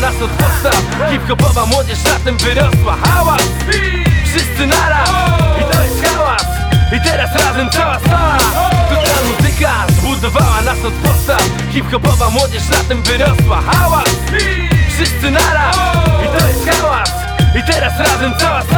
nas od podstaw. Hip-hopowa młodzież na tym wyrosła. Hałas! Wszyscy naraz! I to jest hałas! I teraz razem cała sala! To ta muzyka zbudowała nas od podstaw. Hip-hopowa młodzież na tym wyrosła. Hałas! Wszyscy naraz! I to jest hałas! I teraz razem cała sala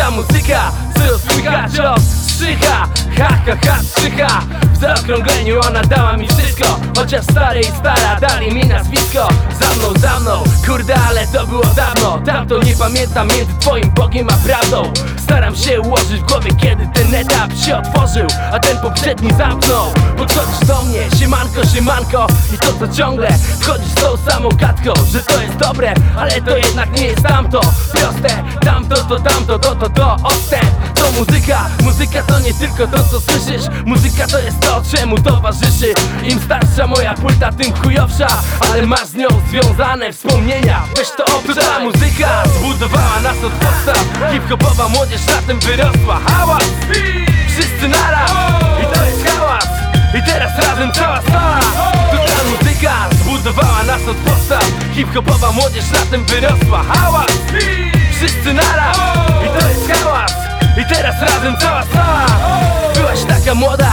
ta muzyka Co rozpycha cios, strzycha Ha, ha, ha, strzycha W zaokrągleniu ona dała mi wszystko Chociaż stary i stara dali mi nazwisko. Za mną, za mną, kurde ale to było dawno. Tamto nie pamiętam między twoim Bogiem a prawdą Staram się ułożyć w głowie kiedy ten etap się otworzył A ten poprzedni zamknął. Podchodzisz do mnie, siemanko, siemanko I to co ciągle wchodzisz z tą samą gadką Że to jest dobre, ale to jednak nie jest tamto. Proste, tamto to tamto, to to to odstęp. To muzyka, muzyka to nie tylko to co słyszysz. Muzyka to jest to czemu towarzyszy. Im starsza moja płyta tym chujowsza Ale masz z nią związane wspomnienia. Weź to obczaj. Muzyka zbudowała nas od podstaw. Hip-hopowa młodzież na tym wyrosła Hałas! Wszyscy naraz. I to jest hałas. I teraz razem cała sala. To ta muzyka zbudowała nas od podstaw. Hip-hopowa młodzież na tym wyrosła Hałas! Wszyscy naraz. I to jest hałas. I teraz razem cała sala. Byłaś taka młoda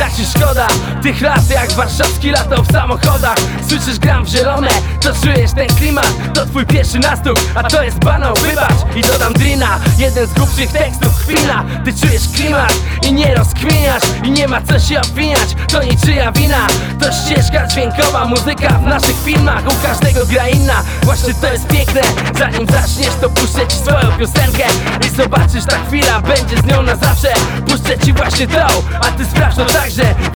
tak ci szkoda. Tych lat jak warszawski latał w samochodach. Słyszysz gram w zielone To czujesz ten klimat. To twój pierwszy nastuk A to jest banał, wybacz I dodam drina. Jeden z głupszych tekstów chwila. Ty czujesz klimat I nie rozkminiasz. I nie ma co się obwiniać To niczyja wina. To ścieżka dźwiękowa Muzyka w naszych filmach. U każdego gra inna. Właśnie to jest piękne. Zanim zaczniesz to puszczę ci swoją piosenkę. I zobaczysz ta chwila Będzie z nią na zawsze Puszczę ci właśnie tą A ty sprawdź to także